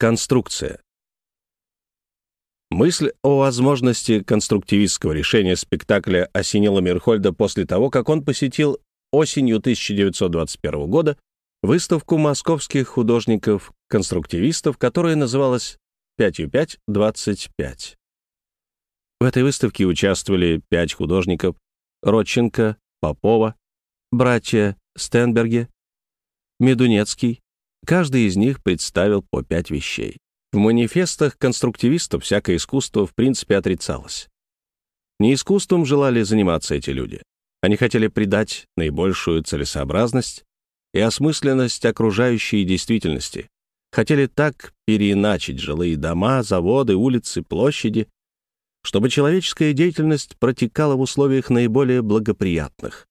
Конструкция. Мысль о возможности конструктивистского решения спектакля осенила Мирхольда после того, как он посетил осенью 1921 года выставку московских художников-конструктивистов, которая называлась «Пятью пять двадцать пять». В этой выставке участвовали пять художников Родченко, Попова, братья Стенберге, Медунецкий. Каждый из них представил по пять вещей. В манифестах конструктивистов всякое искусство в принципе отрицалось. Не искусством желали заниматься эти люди. Они хотели придать наибольшую целесообразность и осмысленность окружающей действительности. Хотели так переиначить жилые дома, заводы, улицы, площади, чтобы человеческая деятельность протекала в условиях наиболее благоприятных.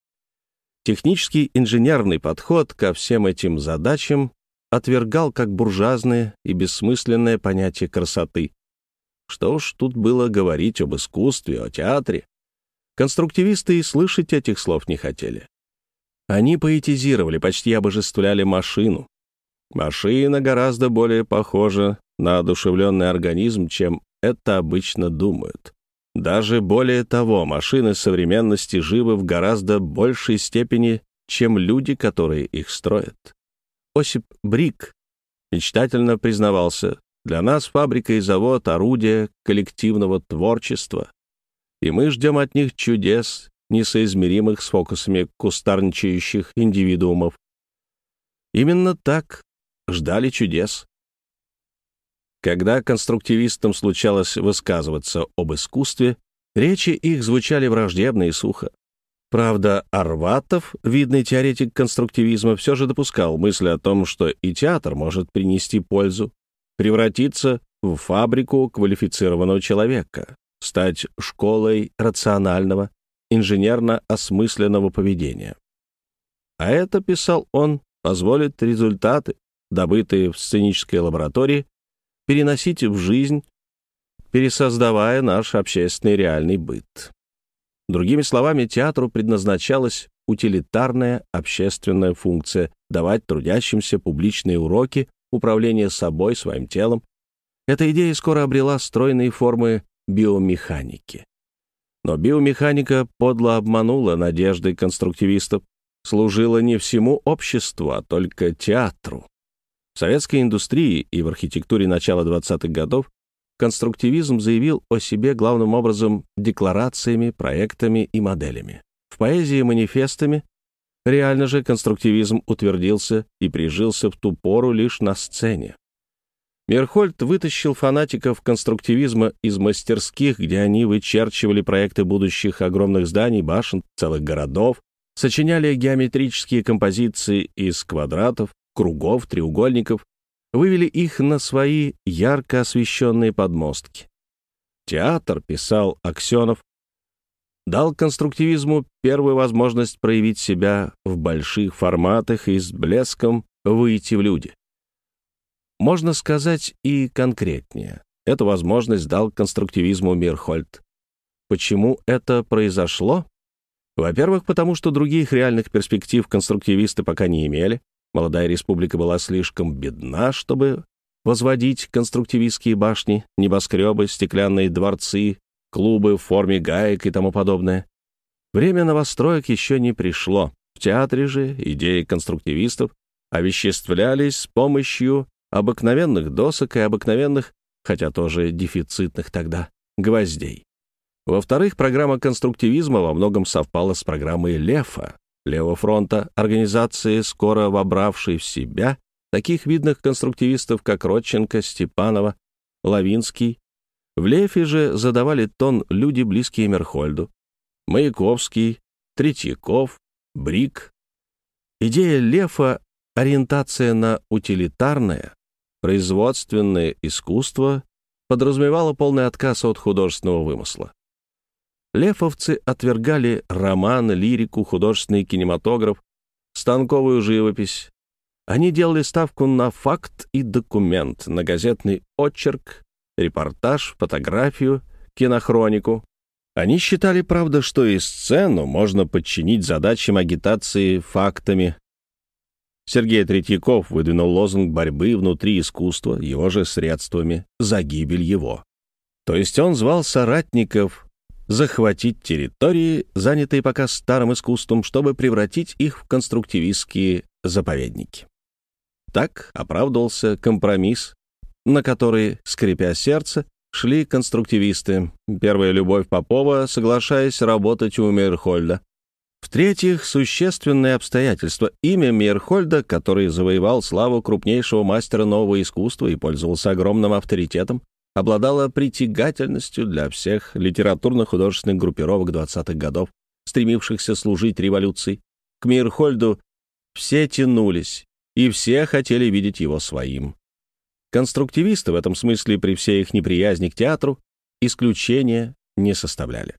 Технический инженерный подход ко всем этим задачам отвергал как буржуазное и бессмысленное понятие красоты. Что уж тут было говорить об искусстве, о театре. Конструктивисты и слышать этих слов не хотели. Они поэтизировали, почти обожествляли машину. Машина гораздо более похожа на одушевленный организм, чем это обычно думают. Даже более того, машины современности живы в гораздо большей степени, чем люди, которые их строят. Осип Брик мечтательно признавался, «Для нас фабрика и завод — орудие коллективного творчества, и мы ждем от них чудес, несоизмеримых с фокусами кустарничающих индивидуумов. Именно так ждали чудес. Когда конструктивистам случалось высказываться об искусстве, речи их звучали враждебно и сухо. Правда, Арватов, видный теоретик конструктивизма, все же допускал мысль о том, что и театр может принести пользу, превратиться в фабрику квалифицированного человека, стать школой рационального, инженерно-осмысленного поведения. А это, писал он, позволит результаты, добытые в сценической лаборатории, переносить в жизнь, пересоздавая наш общественный реальный быт. Другими словами, театру предназначалась утилитарная общественная функция давать трудящимся публичные уроки управления собой, своим телом. Эта идея скоро обрела стройные формы биомеханики. Но биомеханика подло обманула надежды конструктивистов, служила не всему обществу, а только театру. В советской индустрии и в архитектуре начала 20-х годов конструктивизм заявил о себе главным образом декларациями, проектами и моделями. В поэзии манифестами реально же конструктивизм утвердился и прижился в ту пору лишь на сцене. Мерхольд вытащил фанатиков конструктивизма из мастерских, где они вычерчивали проекты будущих огромных зданий, башен, целых городов, сочиняли геометрические композиции из квадратов, кругов, треугольников, вывели их на свои ярко освещенные подмостки. Театр, писал Аксенов, дал конструктивизму первую возможность проявить себя в больших форматах и с блеском выйти в люди. Можно сказать и конкретнее. Эту возможность дал конструктивизму Мирхольд. Почему это произошло? Во-первых, потому что других реальных перспектив конструктивисты пока не имели. Молодая республика была слишком бедна, чтобы возводить конструктивистские башни, небоскребы, стеклянные дворцы, клубы в форме гаек и тому подобное. Время новостроек еще не пришло. В театре же идеи конструктивистов овеществлялись с помощью обыкновенных досок и обыкновенных, хотя тоже дефицитных тогда, гвоздей. Во-вторых, программа конструктивизма во многом совпала с программой Лефа, Левого фронта, организации, скоро вобравшей в себя таких видных конструктивистов, как Родченко, Степанова, Лавинский. В Лефе же задавали тон люди, близкие Мерхольду. Маяковский, Третьяков, Брик. Идея Лефа — ориентация на утилитарное, производственное искусство подразумевала полный отказ от художественного вымысла. Лефовцы отвергали роман, лирику, художественный кинематограф, станковую живопись. Они делали ставку на факт и документ, на газетный очерк, репортаж, фотографию, кинохронику. Они считали, правда, что и сцену можно подчинить задачам агитации фактами. Сергей Третьяков выдвинул лозунг борьбы внутри искусства, его же средствами, за гибель его. То есть он звал соратников захватить территории, занятые пока старым искусством, чтобы превратить их в конструктивистские заповедники. Так оправдывался компромисс, на который, скрипя сердце, шли конструктивисты. Первая любовь Попова, соглашаясь работать у Мейерхольда. В-третьих, существенное обстоятельство. Имя Мейерхольда, который завоевал славу крупнейшего мастера нового искусства и пользовался огромным авторитетом, обладало притягательностью для всех литературно-художественных группировок 20-х годов, стремившихся служить революции. К Мейерхольду все тянулись, и все хотели видеть его своим. Конструктивисты в этом смысле при всей их неприязни к театру исключения не составляли.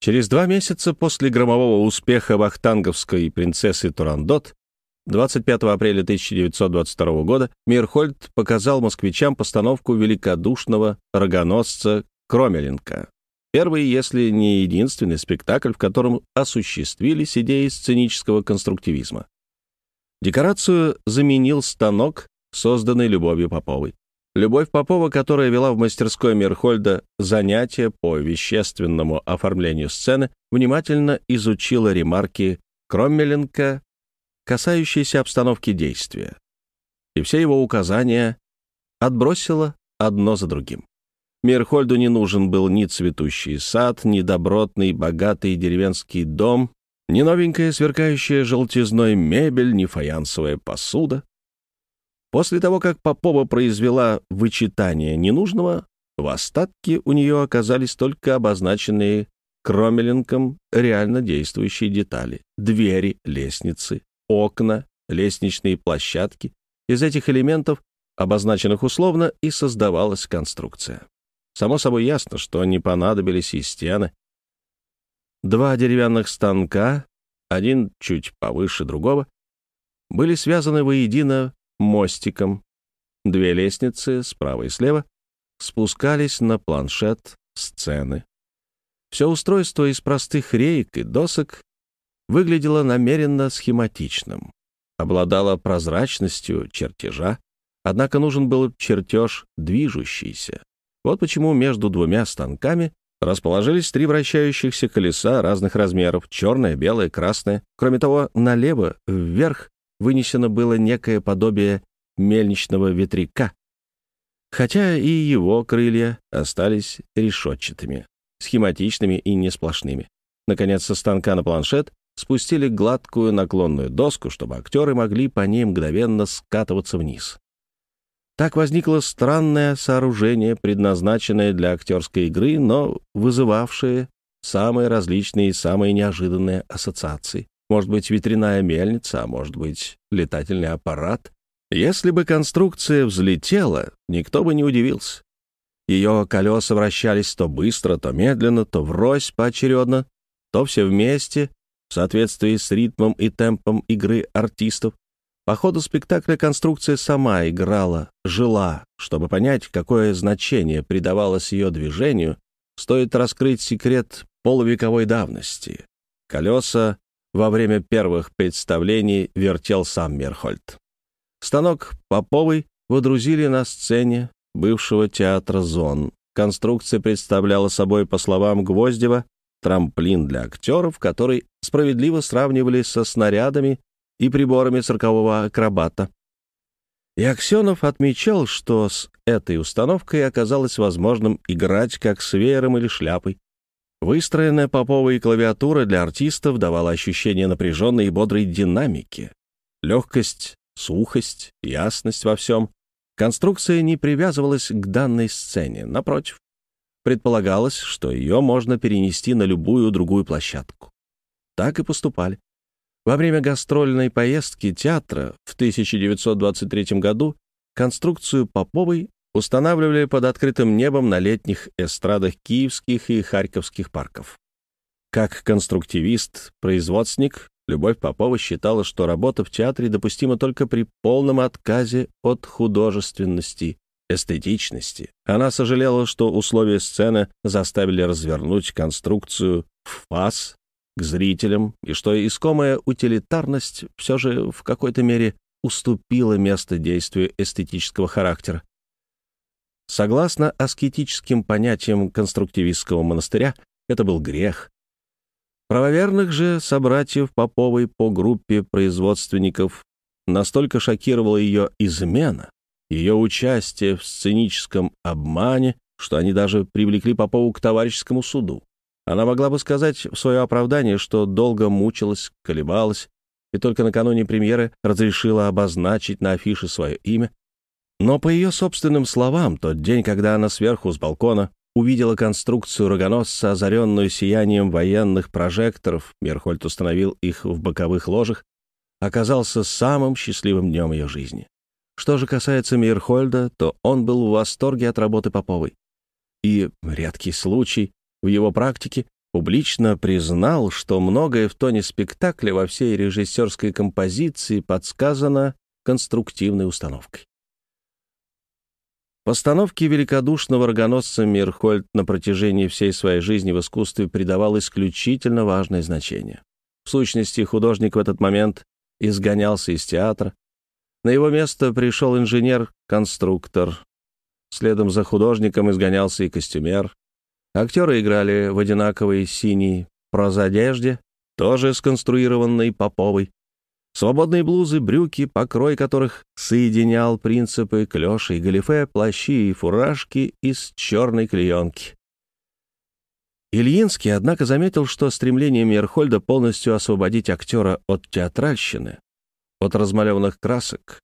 Через два месяца после громового успеха вахтанговской принцессы Турандот 25 апреля 1922 года Мирхольд показал москвичам постановку великодушного рогоносца Кромеленко. Первый, если не единственный спектакль, в котором осуществились идеи сценического конструктивизма. Декорацию заменил станок, созданный Любовью Поповой. Любовь Попова, которая вела в мастерской Мирхольда занятия по вещественному оформлению сцены, внимательно изучила ремарки Кроммеленко, касающиеся обстановки действия. И все его указания отбросила одно за другим. Мирхольду не нужен был ни цветущий сад, ни добротный, богатый деревенский дом, ни новенькая сверкающая желтизной мебель, ни фаянсовая посуда. После того, как Попова произвела вычитание ненужного, в остатке у нее оказались только обозначенные Кромеленком реально действующие детали — двери, лестницы, окна, лестничные площадки. Из этих элементов, обозначенных условно, и создавалась конструкция. Само собой ясно, что не понадобились и стены, Два деревянных станка, один чуть повыше другого, были связаны воедино мостиком. Две лестницы, справа и слева, спускались на планшет сцены. Все устройство из простых рейк и досок выглядело намеренно схематичным, обладало прозрачностью чертежа, однако нужен был чертеж движущийся. Вот почему между двумя станками расположились три вращающихся колеса разных размеров, черное, белое, красное. Кроме того, налево, вверх, вынесено было некое подобие мельничного ветряка, хотя и его крылья остались решетчатыми, схематичными и несплошными. Наконец, со станка на планшет спустили гладкую наклонную доску, чтобы актеры могли по ней мгновенно скатываться вниз. Так возникло странное сооружение, предназначенное для актерской игры, но вызывавшее самые различные и самые неожиданные ассоциации. Может быть, ветряная мельница, а может быть, летательный аппарат. Если бы конструкция взлетела, никто бы не удивился. Ее колеса вращались то быстро, то медленно, то врозь поочередно, то все вместе, в соответствии с ритмом и темпом игры артистов. По ходу спектакля конструкция сама играла, жила. Чтобы понять, какое значение придавалось ее движению, стоит раскрыть секрет полувековой давности. Колеса во время первых представлений вертел сам Мерхольд. Станок Поповой водрузили на сцене бывшего театра «Зон». Конструкция представляла собой, по словам Гвоздева, трамплин для актеров, который справедливо сравнивали со снарядами и приборами циркового акробата. И Аксенов отмечал, что с этой установкой оказалось возможным играть как с веером или шляпой. Выстроенная поповая клавиатура для артистов давала ощущение напряженной и бодрой динамики. Легкость, сухость, ясность во всем. Конструкция не привязывалась к данной сцене. Напротив, предполагалось, что ее можно перенести на любую другую площадку. Так и поступали. Во время гастрольной поездки театра в 1923 году конструкцию Поповой устанавливали под открытым небом на летних эстрадах киевских и харьковских парков. Как конструктивист, производственник, Любовь Попова считала, что работа в театре допустима только при полном отказе от художественности, эстетичности. Она сожалела, что условия сцены заставили развернуть конструкцию в фас к зрителям, и что искомая утилитарность все же в какой-то мере уступила место действию эстетического характера. Согласно аскетическим понятиям конструктивистского монастыря, это был грех. Правоверных же собратьев Поповой по группе производственников настолько шокировала ее измена, ее участие в сценическом обмане, что они даже привлекли Попову к товарищескому суду. Она могла бы сказать в свое оправдание, что долго мучилась, колебалась, и только накануне премьеры разрешила обозначить на афише свое имя. Но по ее собственным словам, тот день, когда она сверху с балкона увидела конструкцию рогоносца, озаренную сиянием военных прожекторов, Мерхольд установил их в боковых ложах, оказался самым счастливым днем ее жизни. Что же касается Мирхольда, то он был в восторге от работы Поповой. И редкий случай в его практике публично признал, что многое в тоне спектакля во всей режиссерской композиции подсказано конструктивной установкой. Постановке великодушного рогоносца Мирхольд на протяжении всей своей жизни в искусстве придавал исключительно важное значение. В сущности, художник в этот момент изгонялся из театра. На его место пришел инженер-конструктор. Следом за художником изгонялся и костюмер. Актеры играли в одинаковой синей прозодежде, тоже сконструированной Поповой. Свободные блузы, брюки, покрой которых соединял принципы клёши и галифе, плащи и фуражки из черной клеенки. Ильинский, однако, заметил, что стремление Мейерхольда полностью освободить актера от театральщины, от размалеванных красок.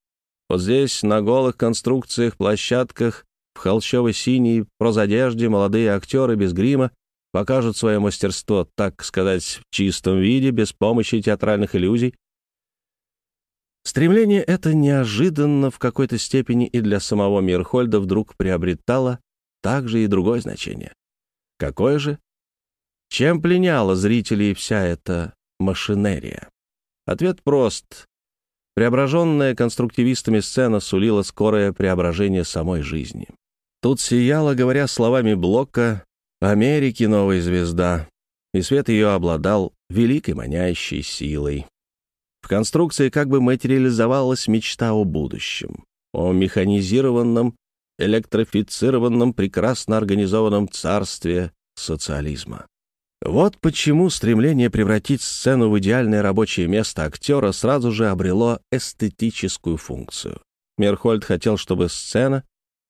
Вот здесь, на голых конструкциях, площадках, в холщово-синей прозодежде молодые актеры без грима покажут свое мастерство, так сказать, в чистом виде, без помощи театральных иллюзий. Стремление это неожиданно в какой-то степени и для самого Мирхольда вдруг приобретало также и другое значение. Какое же? Чем пленяла зрителей вся эта машинерия? Ответ прост. Преображенная конструктивистами сцена сулила скорое преображение самой жизни. Тут сияла, говоря словами Блока, Америки новая звезда, и свет ее обладал великой манящей силой. В конструкции как бы материализовалась мечта о будущем, о механизированном, электрифицированном, прекрасно организованном царстве социализма. Вот почему стремление превратить сцену в идеальное рабочее место актера сразу же обрело эстетическую функцию. Мерхольд хотел, чтобы сцена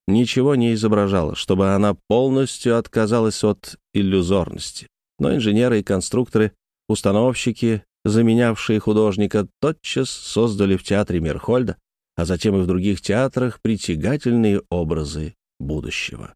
ничего не изображала, чтобы она полностью отказалась от иллюзорности. Но инженеры и конструкторы, установщики, заменявшие художника, тотчас создали в театре Мерхольда, а затем и в других театрах притягательные образы будущего.